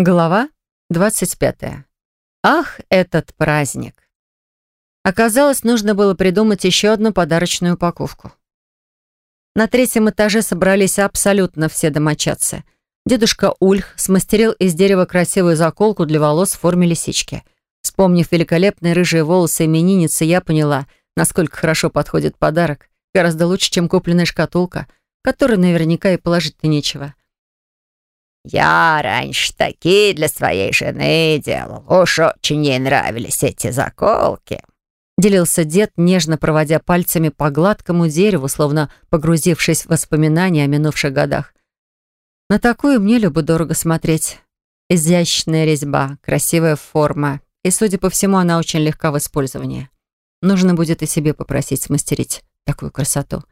Глава 25. Ах, этот праздник! Оказалось, нужно было придумать еще одну подарочную упаковку. На третьем этаже собрались абсолютно все домочадцы. Дедушка Ульх смастерил из дерева красивую заколку для волос в форме лисички. Вспомнив великолепные рыжие волосы именинницы, я поняла, насколько хорошо подходит подарок. Гораздо лучше, чем купленная шкатулка, которой наверняка и положить-то нечего. «Я раньше такие для своей жены делал. Уж очень ей нравились эти заколки». Делился дед, нежно проводя пальцами по гладкому дереву, словно погрузившись в воспоминания о минувших годах. На такую мне любо-дорого смотреть. Изящная резьба, красивая форма. И, судя по всему, она очень легка в использовании. Нужно будет и себе попросить смастерить такую красоту.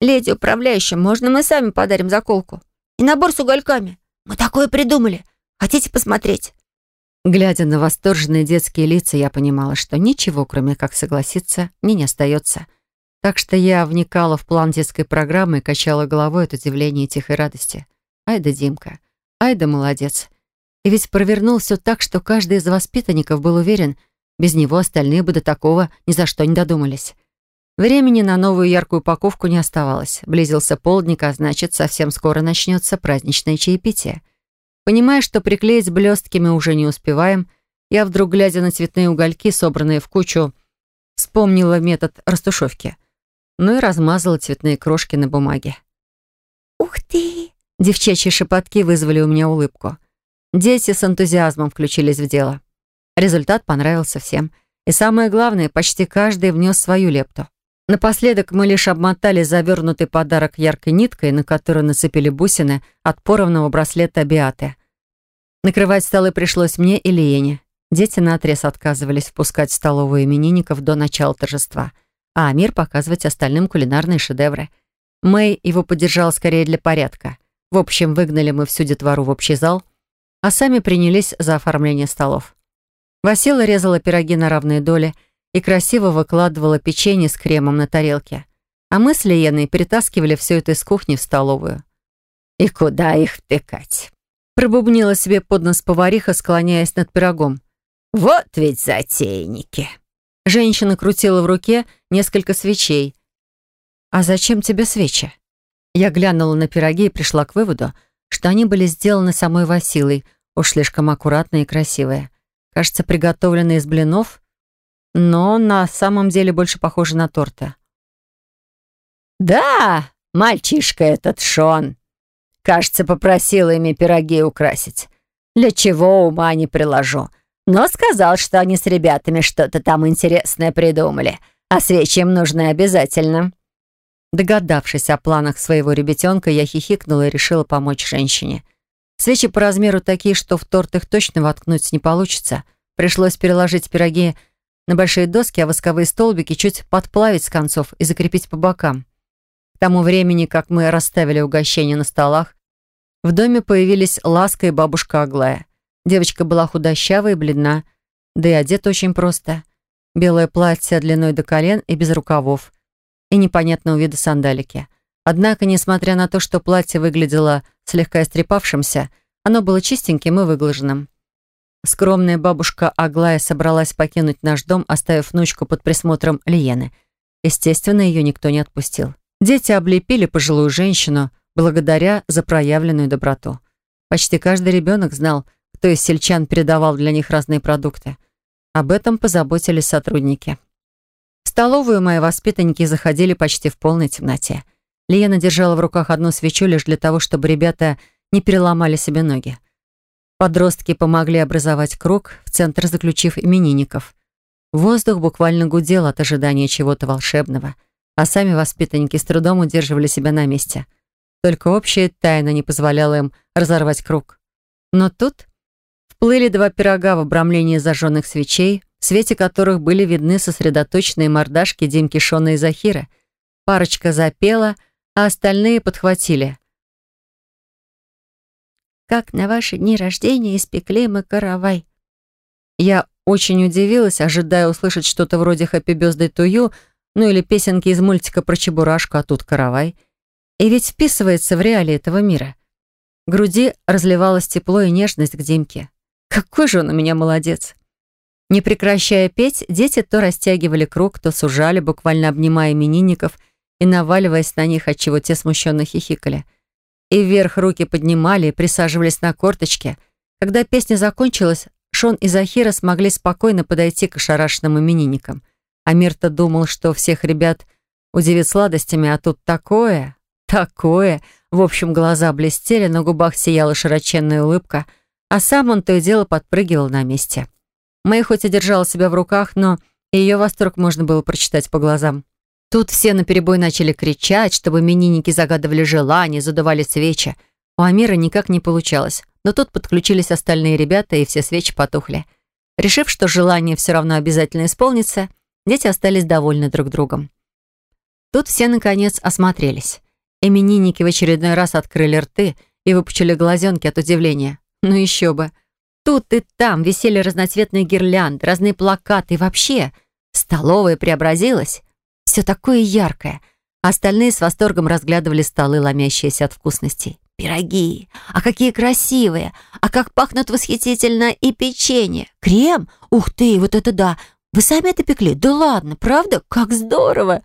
«Леди управляющая, можно мы сами подарим заколку?» И набор с угольками. Мы такое придумали. Хотите посмотреть?» Глядя на восторженные детские лица, я понимала, что ничего, кроме как согласиться, мне не остается. Так что я вникала в план детской программы и качала головой от удивления и тихой радости. Ай да Димка, ай да молодец. И ведь провернул все так, что каждый из воспитанников был уверен, без него остальные бы до такого ни за что не додумались. Времени на новую яркую упаковку не оставалось. Близился полдник, а значит, совсем скоро начнется праздничное чаепитие. Понимая, что приклеить блестки мы уже не успеваем, я вдруг, глядя на цветные угольки, собранные в кучу, вспомнила метод растушевки. Ну и размазала цветные крошки на бумаге. «Ух ты!» Девчачьи шепотки вызвали у меня улыбку. Дети с энтузиазмом включились в дело. Результат понравился всем. И самое главное, почти каждый внес свою лепту. Напоследок мы лишь обмотали завернутый подарок яркой ниткой, на которую нацепили бусины от поровного браслета Биаты. Накрывать столы пришлось мне и Лиене. Дети наотрез отказывались впускать в столовую именинников до начала торжества, а Амир показывать остальным кулинарные шедевры. Мэй его поддержала скорее для порядка. В общем, выгнали мы всю детвору в общий зал, а сами принялись за оформление столов. Васила резала пироги на равные доли — и красиво выкладывала печенье с кремом на тарелке. А мы с Лиеной перетаскивали все это из кухни в столовую. «И куда их втыкать?» Пробубнила себе под нос повариха, склоняясь над пирогом. «Вот ведь затейники!» Женщина крутила в руке несколько свечей. «А зачем тебе свечи?» Я глянула на пироги и пришла к выводу, что они были сделаны самой Василой, уж слишком аккуратные и красивые. Кажется, приготовленные из блинов но на самом деле больше похоже на торты. «Да, мальчишка этот Шон. Кажется, попросил ими пироги украсить. Для чего ума не приложу. Но сказал, что они с ребятами что-то там интересное придумали, а свечи им нужны обязательно». Догадавшись о планах своего ребятенка, я хихикнула и решила помочь женщине. Свечи по размеру такие, что в торт их точно воткнуть не получится. Пришлось переложить пироги на большие доски, а восковые столбики чуть подплавить с концов и закрепить по бокам. К тому времени, как мы расставили угощения на столах, в доме появились Ласка и бабушка Аглая. Девочка была худощавая и бледна, да и одета очень просто. Белое платье длиной до колен и без рукавов, и непонятного вида сандалики. Однако, несмотря на то, что платье выглядело слегка истрепавшимся, оно было чистеньким и выглаженным. Скромная бабушка Аглая собралась покинуть наш дом, оставив внучку под присмотром Лиены. Естественно, ее никто не отпустил. Дети облепили пожилую женщину, благодаря за проявленную доброту. Почти каждый ребенок знал, кто из сельчан передавал для них разные продукты. Об этом позаботились сотрудники. В столовую мои воспитанники заходили почти в полной темноте. Лиена держала в руках одну свечу лишь для того, чтобы ребята не переломали себе ноги. Подростки помогли образовать круг, в центр заключив именинников. Воздух буквально гудел от ожидания чего-то волшебного, а сами воспитанники с трудом удерживали себя на месте. Только общая тайна не позволяла им разорвать круг. Но тут вплыли два пирога в обрамлении зажженных свечей, в свете которых были видны сосредоточенные мордашки Димки Шона и Захира. Парочка запела, а остальные подхватили как на ваши дни рождения испекли мы каравай». Я очень удивилась, ожидая услышать что-то вроде «Happy Birthday to you», ну или песенки из мультика про Чебурашку, а тут каравай. И ведь вписывается в реалии этого мира. В груди разливалось тепло и нежность к Димке. Какой же он у меня молодец. Не прекращая петь, дети то растягивали круг, то сужали, буквально обнимая именинников и наваливаясь на них, отчего те смущенно хихикали. И вверх руки поднимали присаживались на корточки. Когда песня закончилась, Шон и Захира смогли спокойно подойти к ошарашенным именинникам. А Мирта думал, что всех ребят удивит сладостями, а тут такое, такое. В общем, глаза блестели, на губах сияла широченная улыбка, а сам он то и дело подпрыгивал на месте. Мэй хоть и держала себя в руках, но ее восторг можно было прочитать по глазам. Тут все наперебой начали кричать, чтобы именинники загадывали желания, задували свечи. У Амира никак не получалось, но тут подключились остальные ребята, и все свечи потухли. Решив, что желание все равно обязательно исполнится, дети остались довольны друг другом. Тут все, наконец, осмотрелись. Именинники в очередной раз открыли рты и выпучили глазенки от удивления. Ну еще бы. Тут и там висели разноцветные гирлянды, разные плакаты и вообще столовая преобразилась. Все такое яркое. Остальные с восторгом разглядывали столы, ломящиеся от вкусностей. Пироги! А какие красивые! А как пахнут восхитительно и печенье! Крем? Ух ты, вот это да! Вы сами это пекли? Да ладно, правда? Как здорово!»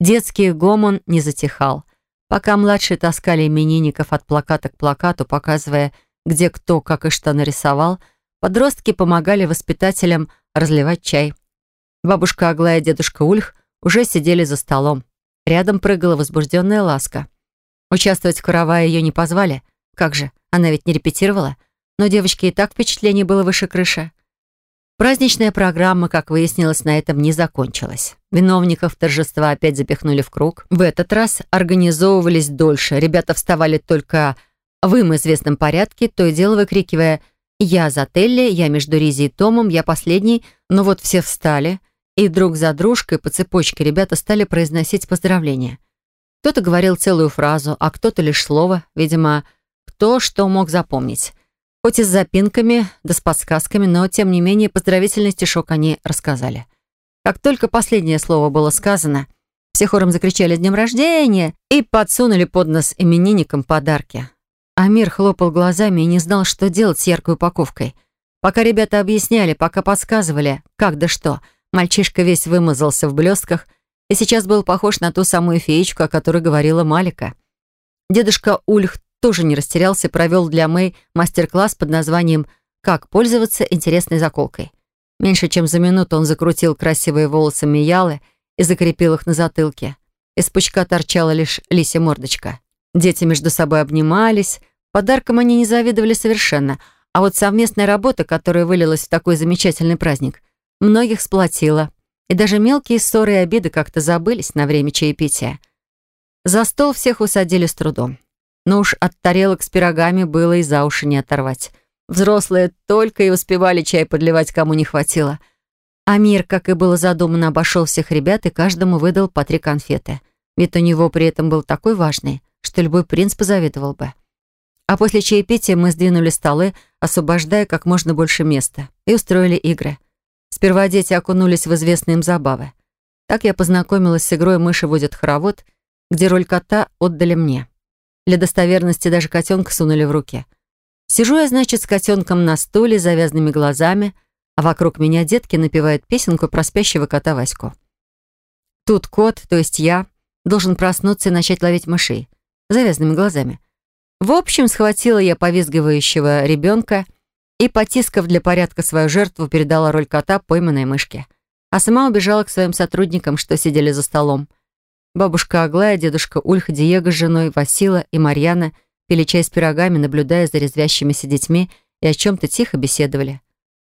Детский гомон не затихал. Пока младшие таскали именинников от плаката к плакату, показывая, где кто, как и что нарисовал, подростки помогали воспитателям разливать чай. Бабушка Аглая и дедушка Ульх уже сидели за столом. Рядом прыгала возбужденная ласка. Участвовать в каравае ее не позвали. Как же, она ведь не репетировала. Но девочке и так впечатление было выше крыши. Праздничная программа, как выяснилось, на этом не закончилась. Виновников торжества опять запихнули в круг. В этот раз организовывались дольше. Ребята вставали только в им известном порядке, то и дело выкрикивая «Я за Телли, я между Ризи и Томом, я последний». Но вот все встали, и друг за дружкой по цепочке ребята стали произносить поздравления. Кто-то говорил целую фразу, а кто-то лишь слово, видимо, кто что мог запомнить. Хоть и с запинками, да с подсказками, но, тем не менее, поздравительный стишок они рассказали. Как только последнее слово было сказано, все хором закричали «С днем рождения!» и подсунули под нос именинникам подарки. Амир хлопал глазами и не знал, что делать с яркой упаковкой. Пока ребята объясняли, пока подсказывали, как да что, мальчишка весь вымазался в блестках и сейчас был похож на ту самую феечку, о которой говорила Малика. Дедушка Ульх тоже не растерялся, провел для Мэй мастер-класс под названием «Как пользоваться интересной заколкой». Меньше чем за минуту он закрутил красивые волосы Миялы и закрепил их на затылке. Из пучка торчала лишь лисья мордочка. Дети между собой обнимались, подарком они не завидовали совершенно, а вот совместная работа, которая вылилась в такой замечательный праздник, многих сплотила. И даже мелкие ссоры и обиды как-то забылись на время чаепития. За стол всех усадили с трудом но уж от тарелок с пирогами было и за уши не оторвать. Взрослые только и успевали чай подливать, кому не хватило. А мир, как и было задумано, обошел всех ребят и каждому выдал по три конфеты. Вид у него при этом был такой важный, что любой принц позавидовал бы. А после чаепития мы сдвинули столы, освобождая как можно больше места, и устроили игры. Сперва дети окунулись в известные им забавы. Так я познакомилась с игрой «Мыши водят хоровод», где роль кота отдали мне. Для достоверности даже котенка сунули в руки. Сижу я, значит, с котенком на стуле, завязанными глазами, а вокруг меня детки напевают песенку про спящего кота Ваську. Тут кот, то есть я, должен проснуться и начать ловить мышей, завязанными глазами. В общем, схватила я повизгивающего ребенка и, потискав для порядка свою жертву, передала роль кота пойманной мышке. А сама убежала к своим сотрудникам, что сидели за столом. Бабушка Аглая, дедушка Ульх, Диего с женой, Васила и Марьяна пили чай с пирогами, наблюдая за резвящимися детьми и о чем-то тихо беседовали.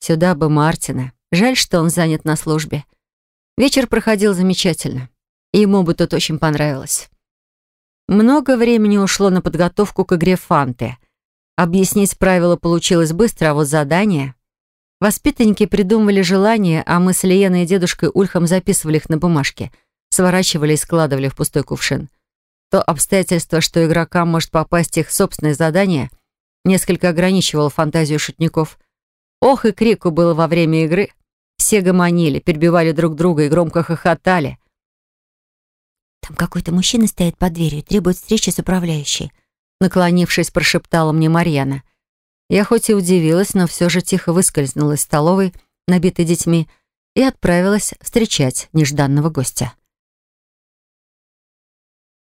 Сюда бы Мартина. Жаль, что он занят на службе. Вечер проходил замечательно. И ему бы тут очень понравилось. Много времени ушло на подготовку к игре «Фанты». Объяснить правила получилось быстро, а вот задание... Воспитанники придумывали желания, а мы с Лиеной и дедушкой Ульхом записывали их на бумажке — сворачивали и складывали в пустой кувшин. То обстоятельство, что игрокам может попасть их собственное задание, несколько ограничивало фантазию шутников. Ох и крику было во время игры. Все гомонили, перебивали друг друга и громко хохотали. «Там какой-то мужчина стоит под дверью и требует встречи с управляющей. Наклонившись, прошептала мне Марьяна. Я хоть и удивилась, но все же тихо выскользнула из столовой, набитой детьми, и отправилась встречать нежданного гостя.